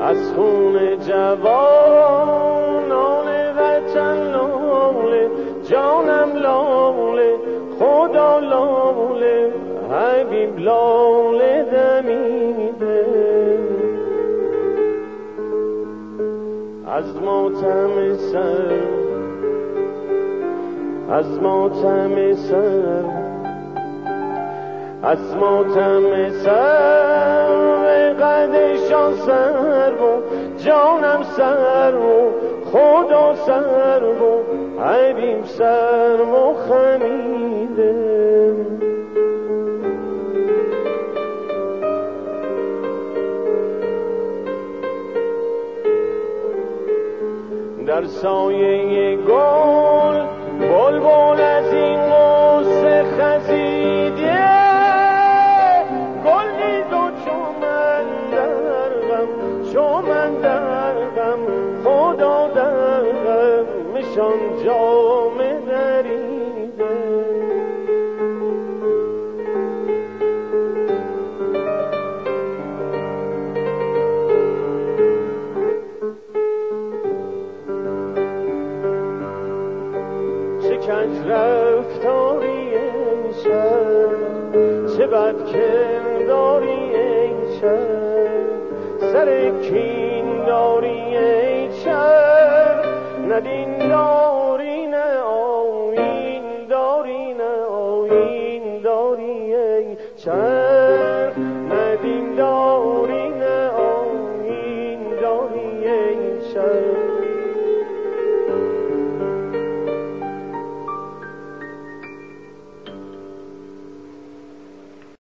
از خون جوان ناله وطن لاله جانم لاله خدا لاله حبیب لاله دمیده. از ماتم سر از ماتم سر از ماتم سر قدشان سر. و جانم سر و خدا سر و حبیب سر و خمیده. در سایه گل مشان جام دریده کج رفتاری شهر چه بد کرداری ای شهر سر کین داری دین دارین آیین دارین آیین ای چند